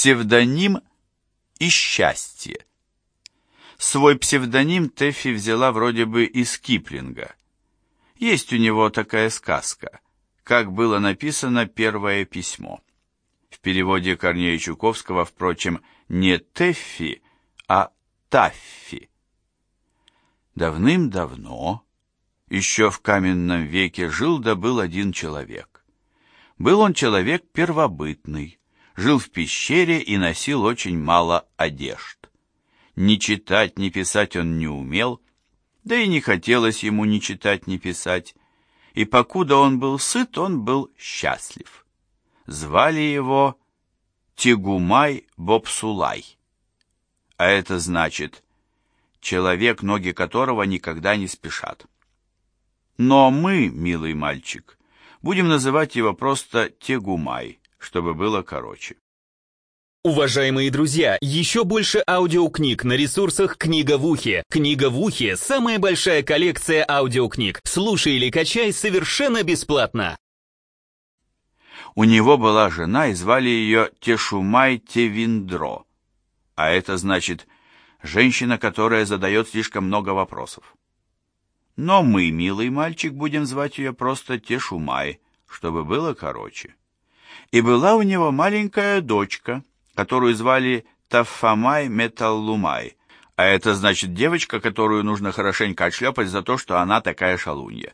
Псевдоним и счастье. Свой псевдоним Тэффи взяла вроде бы из Киплинга. Есть у него такая сказка, как было написано первое письмо. В переводе Корнея Чуковского, впрочем, не Тэффи, а Таффи. Давным-давно, еще в каменном веке, жил да был один человек. Был он человек первобытный, жил в пещере и носил очень мало одежд. Ни читать, ни писать он не умел, да и не хотелось ему ни читать, ни писать, и покуда он был сыт, он был счастлив. Звали его Тегумай Бобсулай, а это значит «человек, ноги которого никогда не спешат». Но мы, милый мальчик, будем называть его просто Тегумай, чтобы было короче. Уважаемые друзья, еще больше аудиокниг на ресурсах «Книга в ухе». «Книга в ухе» — самая большая коллекция аудиокниг. Слушай или качай совершенно бесплатно. У него была жена, и звали ее Тешумай Тевиндро. А это значит «женщина, которая задает слишком много вопросов». Но мы, милый мальчик, будем звать ее просто Тешумай, чтобы было короче. И была у него маленькая дочка — которую звали Таффамай Металлумай, а это значит девочка, которую нужно хорошенько отшлепать за то, что она такая шалунья.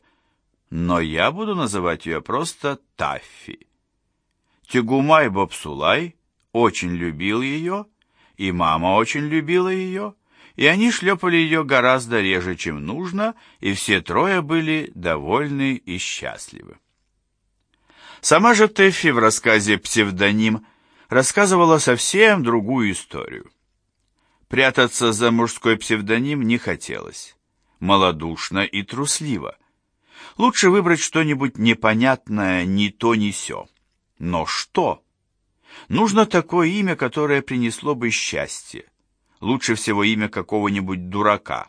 Но я буду называть ее просто Таффи. Тягумай Бобсулай очень любил ее, и мама очень любила ее, и они шлепали ее гораздо реже, чем нужно, и все трое были довольны и счастливы. Сама же Тэффи в рассказе «Псевдоним» рассказывала совсем другую историю. Прятаться за мужской псевдоним не хотелось. Молодушно и трусливо. Лучше выбрать что-нибудь непонятное ни то ни сё. Но что? Нужно такое имя, которое принесло бы счастье. Лучше всего имя какого-нибудь дурака.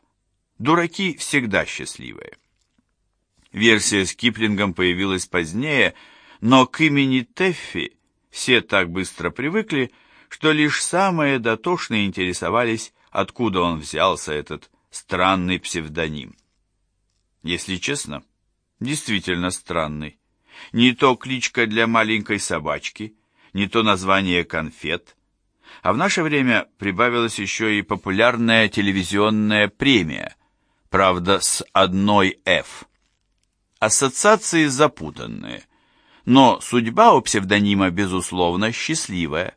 Дураки всегда счастливые. Версия с Киплингом появилась позднее, но к имени Теффи все так быстро привыкли, что лишь самые дотошные интересовались, откуда он взялся, этот странный псевдоним. Если честно, действительно странный. Не то кличка для маленькой собачки, не то название конфет. А в наше время прибавилась еще и популярная телевизионная премия, правда, с одной «Ф». Ассоциации запутанные – но судьба у псевдонима, безусловно, счастливая.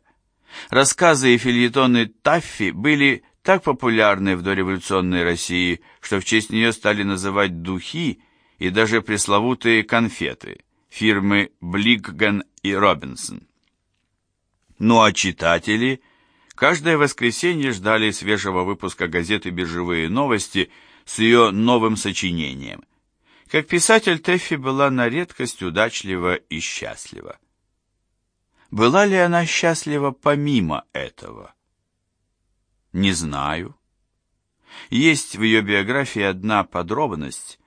Рассказы и фильетоны Таффи были так популярны в дореволюционной России, что в честь нее стали называть духи и даже пресловутые конфеты фирмы Бликген и Робинсон. Ну а читатели каждое воскресенье ждали свежего выпуска газеты «Биржевые новости» с ее новым сочинением. Как писатель Тэффи была на редкость удачлива и счастлива. Была ли она счастлива помимо этого? Не знаю. Есть в ее биографии одна подробность,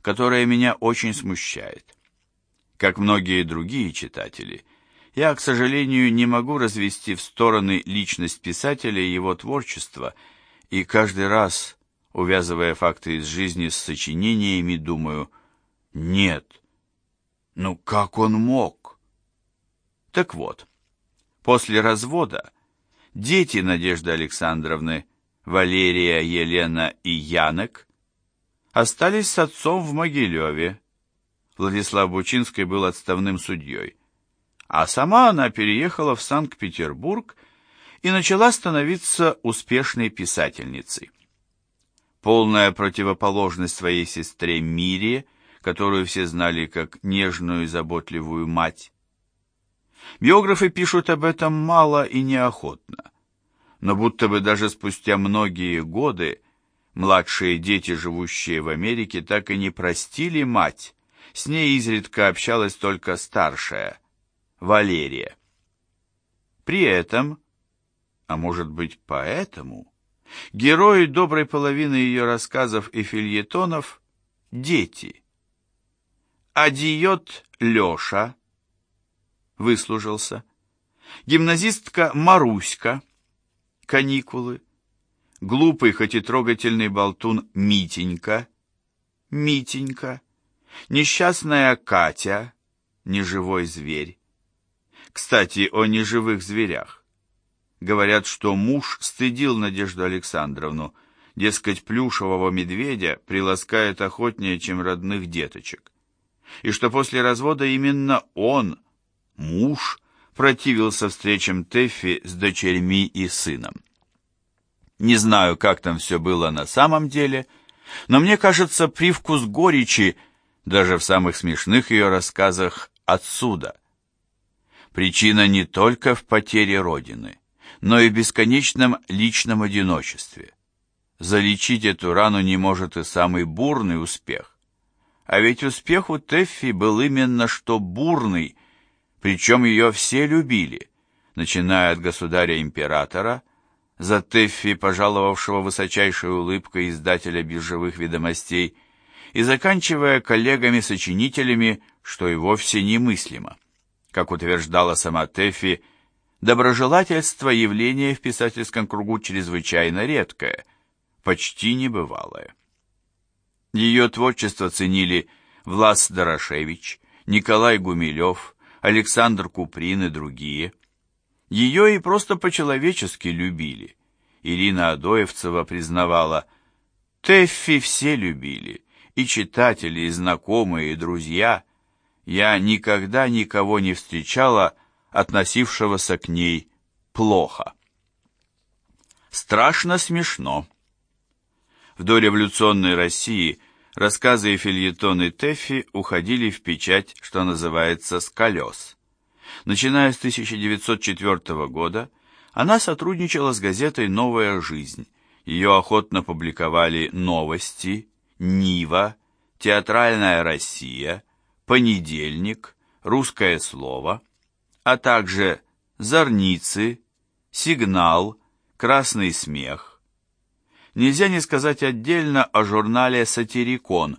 которая меня очень смущает. Как многие другие читатели, я, к сожалению, не могу развести в стороны личность писателя и его творчество, и каждый раз увязывая факты из жизни с сочинениями, думаю, нет, ну как он мог? Так вот, после развода дети Надежды Александровны, Валерия, Елена и Янок, остались с отцом в Могилеве. Владислав Бучинский был отставным судьей. А сама она переехала в Санкт-Петербург и начала становиться успешной писательницей полная противоположность своей сестре Мире, которую все знали как нежную и заботливую мать. Биографы пишут об этом мало и неохотно, но будто бы даже спустя многие годы младшие дети, живущие в Америке, так и не простили мать, с ней изредка общалась только старшая, Валерия. При этом, а может быть поэтому, Герои доброй половины ее рассказов и фильетонов — дети. Адиот Леша выслужился. гимназистка Маруська, каникулы, глупый, хоть и трогательный болтун Митенька, Митенька, несчастная Катя, неживой зверь. Кстати, о неживых зверях. Говорят, что муж стыдил Надежду Александровну, дескать, плюшевого медведя приласкает охотнее, чем родных деточек. И что после развода именно он, муж, противился встречам Тэффи с дочерьми и сыном. Не знаю, как там все было на самом деле, но мне кажется, привкус горечи, даже в самых смешных ее рассказах, отсюда. Причина не только в потере Родины, но и в бесконечном личном одиночестве. Залечить эту рану не может и самый бурный успех. А ведь успех у Тэффи был именно что бурный, причем ее все любили, начиная от государя-императора, за Тэффи, пожаловавшего высочайшей улыбкой издателя биржевых ведомостей, и заканчивая коллегами-сочинителями, что и вовсе немыслимо. Как утверждала сама Тэффи, доброжелательство – явление в писательском кругу чрезвычайно редкое, почти небывалое. Ее творчество ценили Влас Дорошевич, Николай Гумилев, Александр Куприн и другие – ее и просто по-человечески любили. Ирина Адоевцева признавала, «Тэффи все любили, и читатели, и знакомые, и друзья. Я никогда никого не встречала, относившегося к ней плохо». Страшно смешно. В дореволюционной России рассказы и фильетоны Тэффи уходили в печать, что называется, с колес. Начиная с 1904 года, она сотрудничала с газетой «Новая жизнь». Ее охотно публиковали «Новости», «Нива», «Театральная Россия», «Понедельник», «Русское слово», а также «Зорницы», «Сигнал», «Красный смех». Нельзя не сказать отдельно о журнале «Сатирикон»,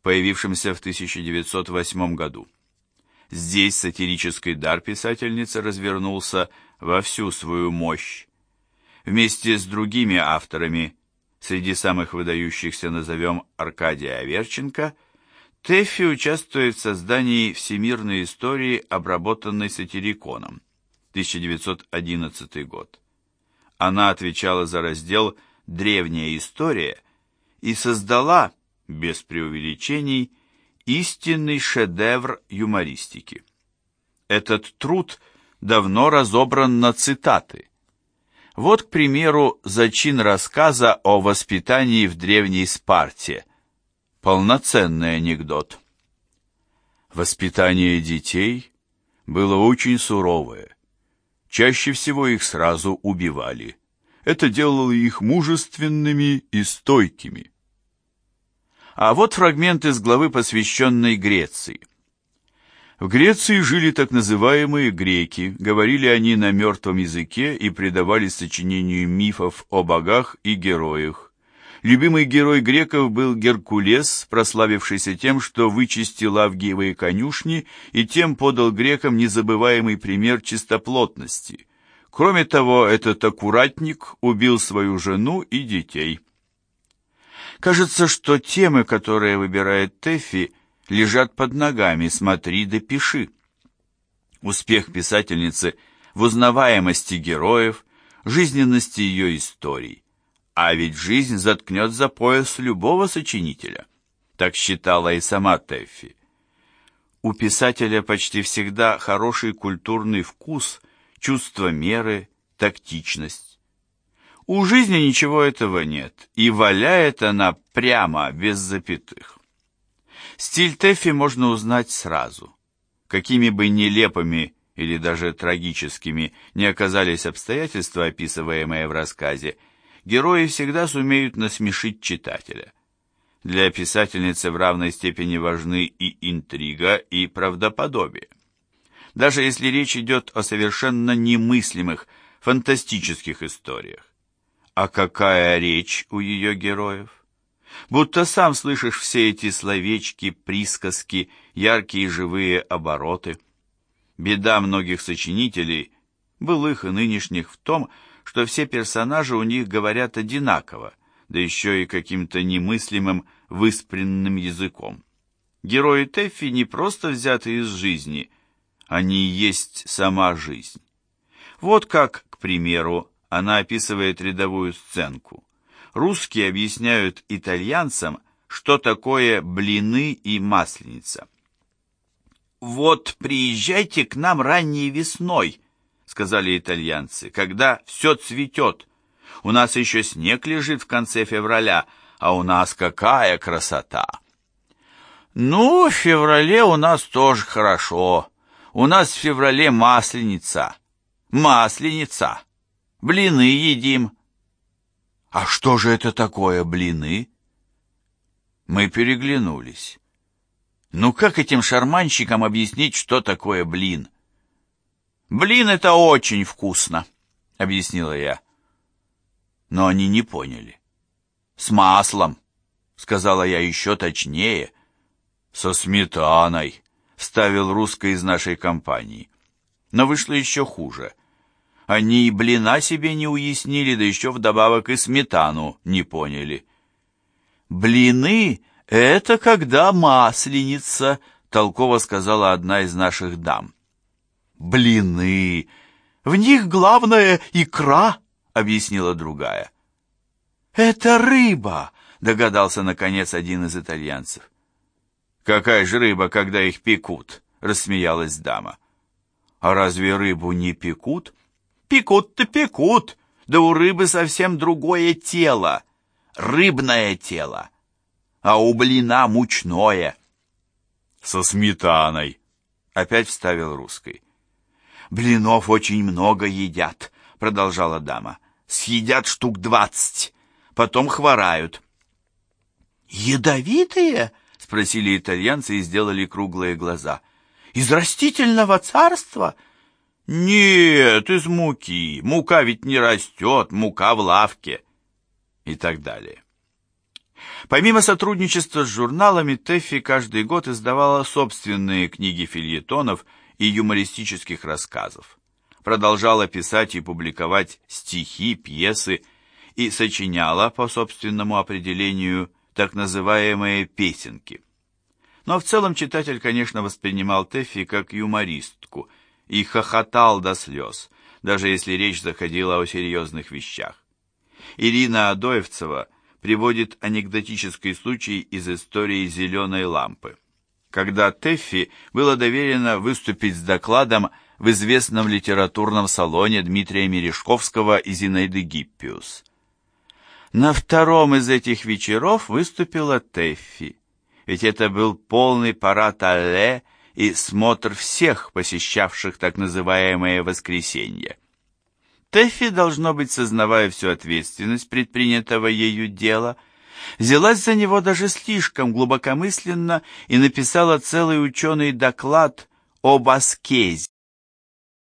появившемся в 1908 году. Здесь сатирический дар писательницы развернулся во всю свою мощь. Вместе с другими авторами, среди самых выдающихся назовем Аркадия Аверченко, Тэффи участвует в создании всемирной истории, обработанной сатириконом, 1911 год. Она отвечала за раздел «Древняя история» и создала, без преувеличений, истинный шедевр юмористики. Этот труд давно разобран на цитаты. Вот, к примеру, зачин рассказа о воспитании в древней Спарте. Полноценный анекдот. Воспитание детей было очень суровое. Чаще всего их сразу убивали. Это делало их мужественными и стойкими. А вот фрагмент из главы, посвященной Греции. В Греции жили так называемые греки, говорили они на мертвом языке и предавались сочинению мифов о богах и героях. Любимый герой греков был Геркулес, прославившийся тем, что вычистил авгиевые конюшни и тем подал грекам незабываемый пример чистоплотности. Кроме того, этот аккуратник убил свою жену и детей. Кажется, что темы, которые выбирает Тэффи, лежат под ногами, смотри да пиши. Успех писательницы в узнаваемости героев, жизненности ее историй. А ведь жизнь заткнет за пояс любого сочинителя. Так считала и сама Тэффи. У писателя почти всегда хороший культурный вкус, чувство меры, тактичность. У жизни ничего этого нет, и валяет она прямо, без запятых. Стиль Тэффи можно узнать сразу. Какими бы нелепыми или даже трагическими не оказались обстоятельства, описываемые в рассказе, герои всегда сумеют насмешить читателя. Для писательницы в равной степени важны и интрига, и правдоподобие. Даже если речь идет о совершенно немыслимых, фантастических историях. А какая речь у ее героев? Будто сам слышишь все эти словечки, присказки, яркие живые обороты. Беда многих сочинителей, былых и нынешних, в том, что все персонажи у них говорят одинаково, да еще и каким-то немыслимым выспренным языком. Герои Тэффи не просто взяты из жизни, они есть сама жизнь. Вот как, к примеру, она описывает рядовую сценку. Русские объясняют итальянцам, что такое блины и масленица. «Вот приезжайте к нам ранней весной», — сказали итальянцы, — «когда все цветет. У нас еще снег лежит в конце февраля, а у нас какая красота!» «Ну, в феврале у нас тоже хорошо. У нас в феврале масленица. Масленица. Блины едим». «А что же это такое блины?» Мы переглянулись. Ну как этим шарманщикам объяснить, что такое блин? «Блин — это очень вкусно», — объяснила я. Но они не поняли. «С маслом», — сказала я еще точнее. «Со сметаной», — вставил русский из нашей компании. Но вышло еще хуже. Они и блина себе не уяснили, да еще вдобавок и сметану не поняли. «Блины — это когда масленица», — толково сказала одна из наших дам. «Блины! В них главное икра», — объяснила другая. «Это рыба», — догадался, наконец, один из итальянцев. «Какая же рыба, когда их пекут?» — рассмеялась дама. «А разве рыбу не пекут?» «Пекут-то пекут, да у рыбы совсем другое тело, рыбное тело, а у блина мучное». «Со сметаной», — опять вставил русский. «Блинов очень много едят», — продолжала дама. «Съедят штук двадцать, потом хворают». «Ядовитые?» — спросили итальянцы и сделали круглые глаза. «Из растительного царства?» «Нет, из муки. Мука ведь не растет, мука в лавке». И так далее. Помимо сотрудничества с журналами, Тэффи каждый год издавала собственные книги фильетонов и юмористических рассказов. Продолжала писать и публиковать стихи, пьесы и сочиняла, по собственному определению, так называемые песенки. Но в целом читатель, конечно, воспринимал Тэффи как юмористку и хохотал до слез, даже если речь заходила о серьезных вещах. Ирина Адоевцева приводит анекдотический случай из истории «Зеленой лампы» когда Тэффи было доверено выступить с докладом в известном литературном салоне Дмитрия Мережковского и Зинаиды Гиппиус. На втором из этих вечеров выступила Тэффи, ведь это был полный парад алле и смотр всех, посещавших так называемое воскресенье. Тэффи, должно быть, сознавая всю ответственность предпринятого ею дела, взялась за него даже слишком глубокомысленно и написала целый ученый доклад об аскезе.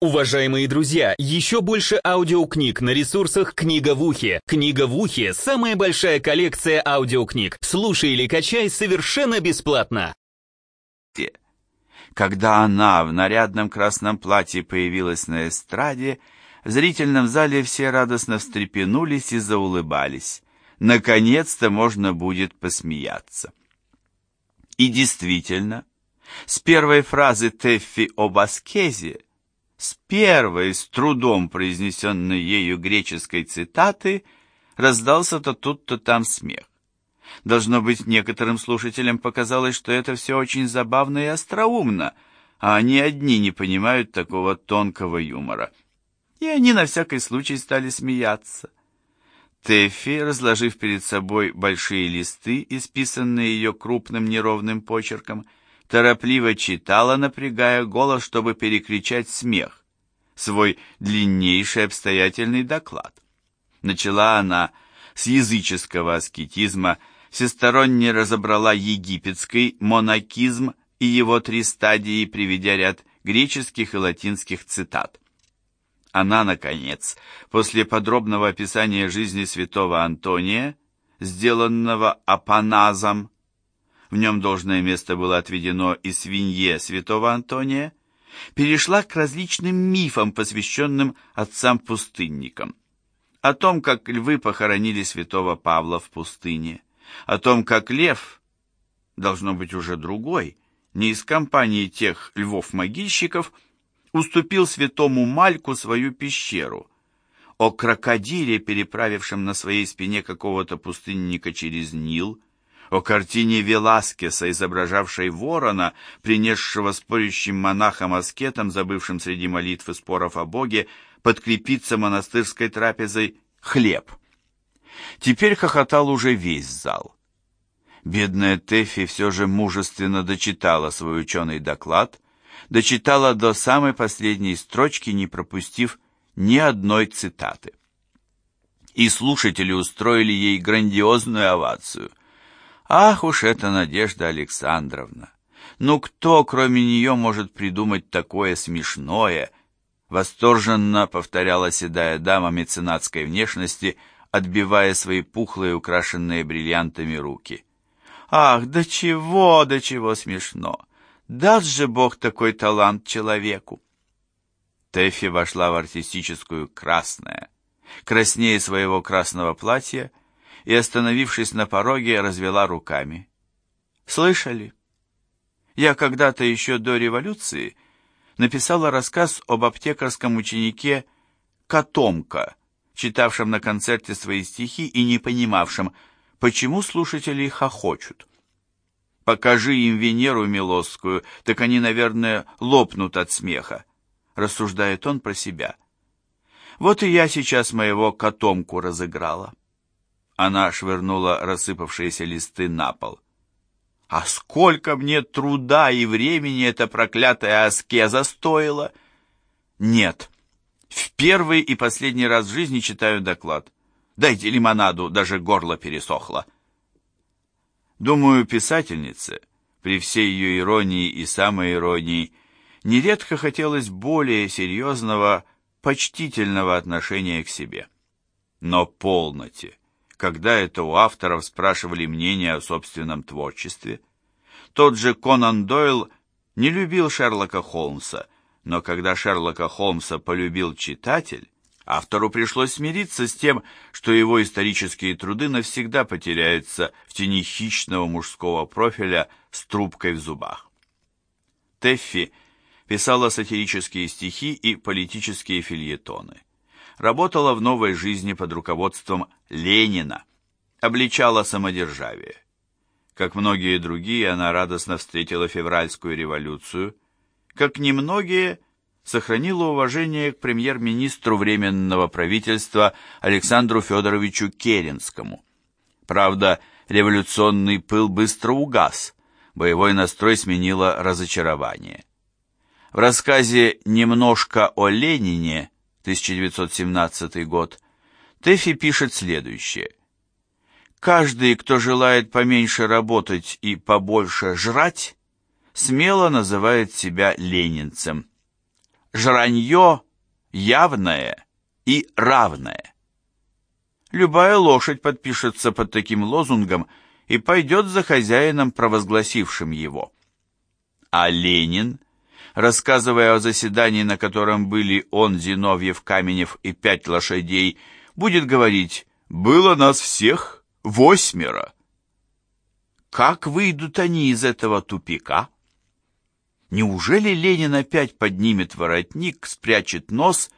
Уважаемые друзья, еще больше аудиокниг на ресурсах «Книга в ухе». «Книга в ухе» — самая большая коллекция аудиокниг. Слушай или качай совершенно бесплатно. Когда она в нарядном красном платье появилась на эстраде, в зрительном зале все радостно встрепенулись и заулыбались наконец-то можно будет посмеяться. И действительно, с первой фразы Теффи об аскезе, с первой с трудом произнесенной ею греческой цитаты, раздался-то тут-то там смех. Должно быть, некоторым слушателям показалось, что это все очень забавно и остроумно, а они одни не понимают такого тонкого юмора. И они на всякий случай стали смеяться. Тэффи, разложив перед собой большие листы, исписанные ее крупным неровным почерком, торопливо читала, напрягая голос, чтобы перекричать смех, свой длиннейший обстоятельный доклад. Начала она с языческого аскетизма, всесторонне разобрала египетский монакизм и его три стадии, приведя ряд греческих и латинских цитат. Она, наконец, после подробного описания жизни святого Антония, сделанного Апаназом, в нем должное место было отведено и свинье святого Антония, перешла к различным мифам, посвященным отцам-пустынникам. О том, как львы похоронили святого Павла в пустыне, о том, как лев, должно быть уже другой, не из компании тех львов-могильщиков, уступил святому Мальку свою пещеру, о крокодиле, переправившем на своей спине какого-то пустынника через Нил, о картине Веласкеса, изображавшей ворона, принесшего спорящим монахам-аскетам, забывшим среди молитв споров о Боге, подкрепиться монастырской трапезой хлеб. Теперь хохотал уже весь зал. Бедная Тэффи все же мужественно дочитала свой ученый доклад, дочитала до самой последней строчки, не пропустив ни одной цитаты. И слушатели устроили ей грандиозную овацию. Ах уж эта Надежда Александровна! Ну кто, кроме нее, может придумать такое смешное? Восторженно повторяла седая дама меценатской внешности, отбивая свои пухлые, украшенные бриллиантами руки. Ах, до чего, до чего смешно! Даст же Бог такой талант человеку! Тэффи вошла в артистическую красное, краснее своего красного платья, и, остановившись на пороге, развела руками. «Слышали? Я когда-то еще до революции написала рассказ об аптекарском ученике Котомка, читавшем на концерте свои стихи и не понимавшем, почему слушатели хохочут. Покажи им Венеру Милосскую, так они, наверное, лопнут от смеха, рассуждает он про себя. Вот и я сейчас моего котомку разыграла. Она швырнула рассыпавшиеся листы на пол. А сколько мне труда и времени эта проклятая аскеза стоила? Нет. В первый и последний раз в жизни читаю доклад. Дайте лимонаду, даже горло пересохло. Думаю, писательнице, при всей ее иронии и самоиронии, нередко хотелось более серьезного, почтительного отношения к себе. Но полноте когда это у авторов спрашивали мнение о собственном творчестве. Тот же Конан Дойл не любил Шерлока Холмса, но когда Шерлока Холмса полюбил читатель, автору пришлось смириться с тем, что его исторические труды навсегда потеряются в тени хищного мужского профиля с трубкой в зубах. Теффи писала сатирические стихи и политические фильетоны работала в новой жизни под руководством Ленина, обличала самодержавие. Как многие другие, она радостно встретила февральскую революцию, как немногие сохранила уважение к премьер-министру Временного правительства Александру Федоровичу Керенскому. Правда, революционный пыл быстро угас, боевой настрой сменило разочарование. В рассказе «Немножко о Ленине» 1917 год, Тэфи пишет следующее. «Каждый, кто желает поменьше работать и побольше жрать, смело называет себя ленинцем. Жранье явное и равное. Любая лошадь подпишется под таким лозунгом и пойдет за хозяином, провозгласившим его. А Ленин – рассказывая о заседании, на котором были он, Зиновьев, Каменев и пять лошадей, будет говорить «Было нас всех восьмеро». Как выйдут они из этого тупика? Неужели Ленин опять поднимет воротник, спрячет нос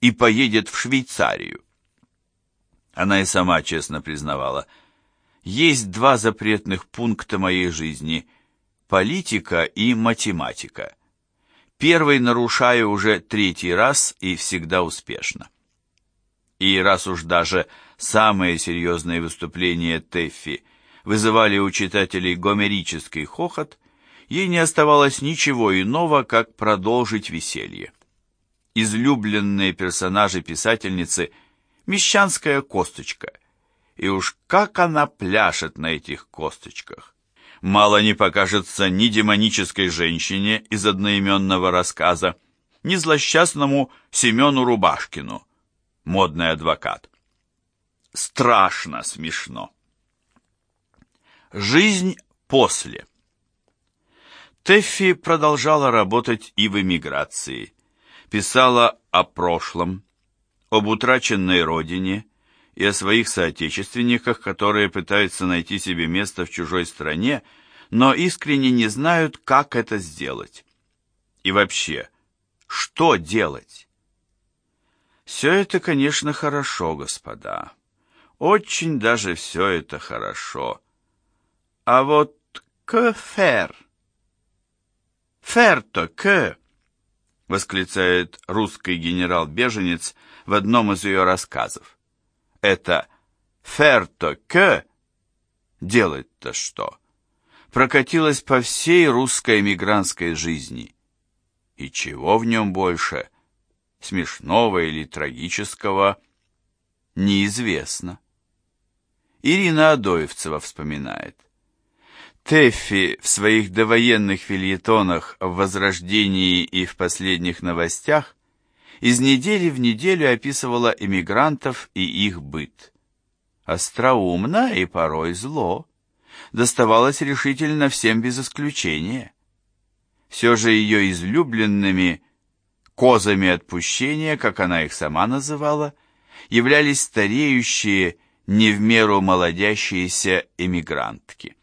и поедет в Швейцарию? Она и сама честно признавала, есть два запретных пункта моей жизни – политика и математика. Первый нарушаю уже третий раз и всегда успешно. И раз уж даже самые серьезные выступления Тэффи вызывали у читателей гомерический хохот, ей не оставалось ничего иного, как продолжить веселье. Излюбленные персонажи писательницы – мещанская косточка. И уж как она пляшет на этих косточках! мало не покажется ни демонической женщине из одноименного рассказа, ни злосчастному Семену Рубашкину, модный адвокат. Страшно смешно. Жизнь после. Тэффи продолжала работать и в эмиграции. Писала о прошлом, об утраченной родине и о своих соотечественниках, которые пытаются найти себе место в чужой стране, но искренне не знают, как это сделать. И вообще, что делать? Все это, конечно, хорошо, господа. Очень даже все это хорошо. А вот faire? «Ферто, к!» — восклицает русский генерал-беженец в одном из ее рассказов. Это «ферто, к!» делать-то что? Прокатилось по всей русской эмигрантской жизни. И чего в нем больше, смешного или трагического, неизвестно. Ирина Адоевцева вспоминает. Тэффи в своих довоенных фильетонах в «Возрождении» и в последних новостях из недели в неделю описывала эмигрантов и их быт. Остроумно и порой зло. Доставалось решительно всем без исключения. Все же ее излюбленными «козами отпущения», как она их сама называла, являлись стареющие, не в меру молодящиеся эмигрантки.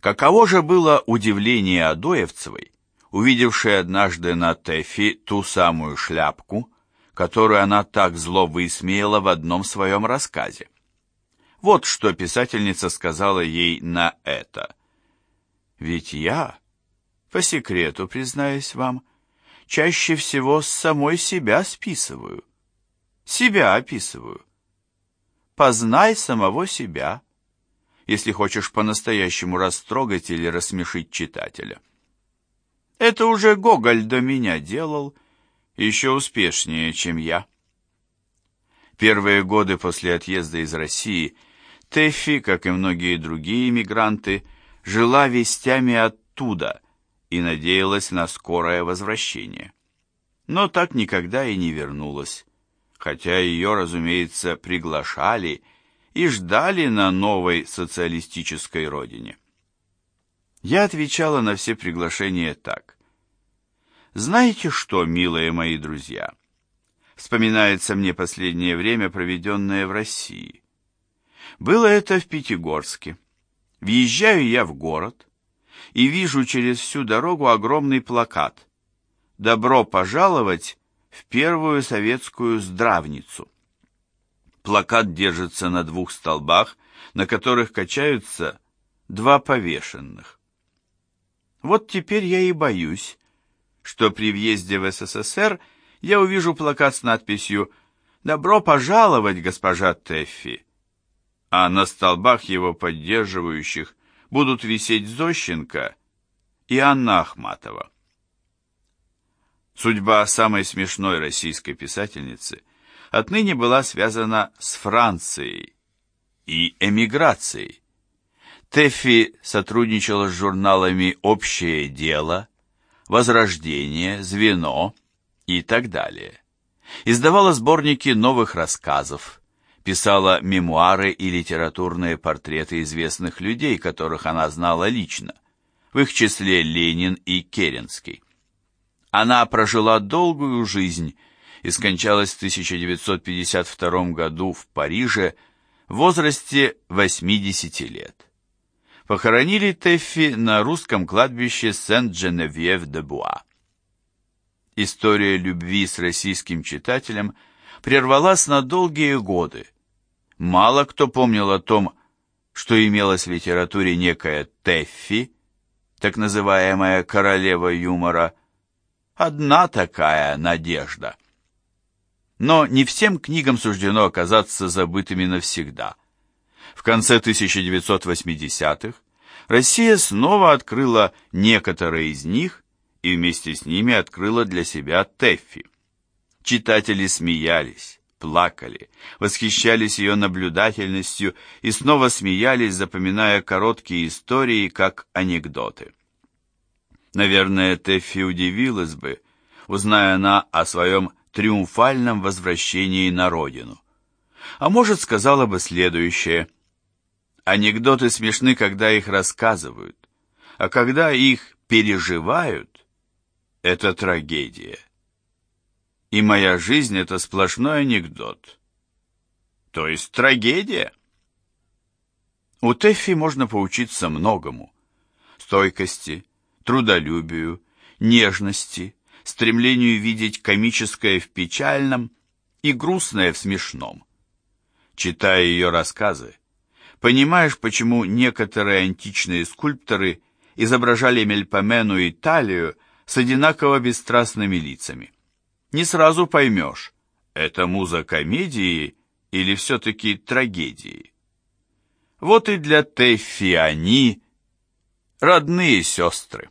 Каково же было удивление Адоевцевой, увидевшей однажды на Тэфи ту самую шляпку, которую она так зло высмеяла в одном своем рассказе. Вот что писательница сказала ей на это. «Ведь я, по секрету признаюсь вам, чаще всего с самой себя списываю. Себя описываю. Познай самого себя» если хочешь по-настоящему растрогать или рассмешить читателя. Это уже Гоголь до меня делал, еще успешнее, чем я. Первые годы после отъезда из России Тэффи, как и многие другие иммигранты, жила вестями оттуда и надеялась на скорое возвращение. Но так никогда и не вернулась, хотя ее, разумеется, приглашали и ждали на новой социалистической родине. Я отвечала на все приглашения так. «Знаете что, милые мои друзья?» Вспоминается мне последнее время, проведенное в России. Было это в Пятигорске. Въезжаю я в город и вижу через всю дорогу огромный плакат «Добро пожаловать в первую советскую здравницу». Плакат держится на двух столбах, на которых качаются два повешенных. Вот теперь я и боюсь, что при въезде в СССР я увижу плакат с надписью «Добро пожаловать, госпожа Теффи», а на столбах его поддерживающих будут висеть Зощенко и Анна Ахматова. Судьба самой смешной российской писательницы отныне была связана с Францией и эмиграцией. Тэффи сотрудничала с журналами «Общее дело», «Возрождение», «Звено» и так далее. Издавала сборники новых рассказов, писала мемуары и литературные портреты известных людей, которых она знала лично, в их числе Ленин и Керенский. Она прожила долгую жизнь и скончалась в 1952 году в Париже в возрасте 80 лет. Похоронили Теффи на русском кладбище Сент-Женевьев-де-Буа. История любви с российским читателем прервалась на долгие годы. Мало кто помнил о том, что имелась в литературе некая Теффи, так называемая королева юмора, одна такая надежда – но не всем книгам суждено оказаться забытыми навсегда. В конце 1980-х Россия снова открыла некоторые из них и вместе с ними открыла для себя Тэффи. Читатели смеялись, плакали, восхищались ее наблюдательностью и снова смеялись, запоминая короткие истории как анекдоты. Наверное, Тэффи удивилась бы, узная она о своем триумфальном возвращении на родину. А может, сказала бы следующее. Анекдоты смешны, когда их рассказывают, а когда их переживают, это трагедия. И моя жизнь — это сплошной анекдот. То есть трагедия. У Тэффи можно поучиться многому. Стойкости, трудолюбию, нежности, стремлению видеть комическое в печальном и грустное в смешном. Читая ее рассказы, понимаешь, почему некоторые античные скульпторы изображали Мельпомену и Талию с одинаково бесстрастными лицами. Не сразу поймешь, это муза комедии или все-таки трагедии. Вот и для Тэффи они родные сестры.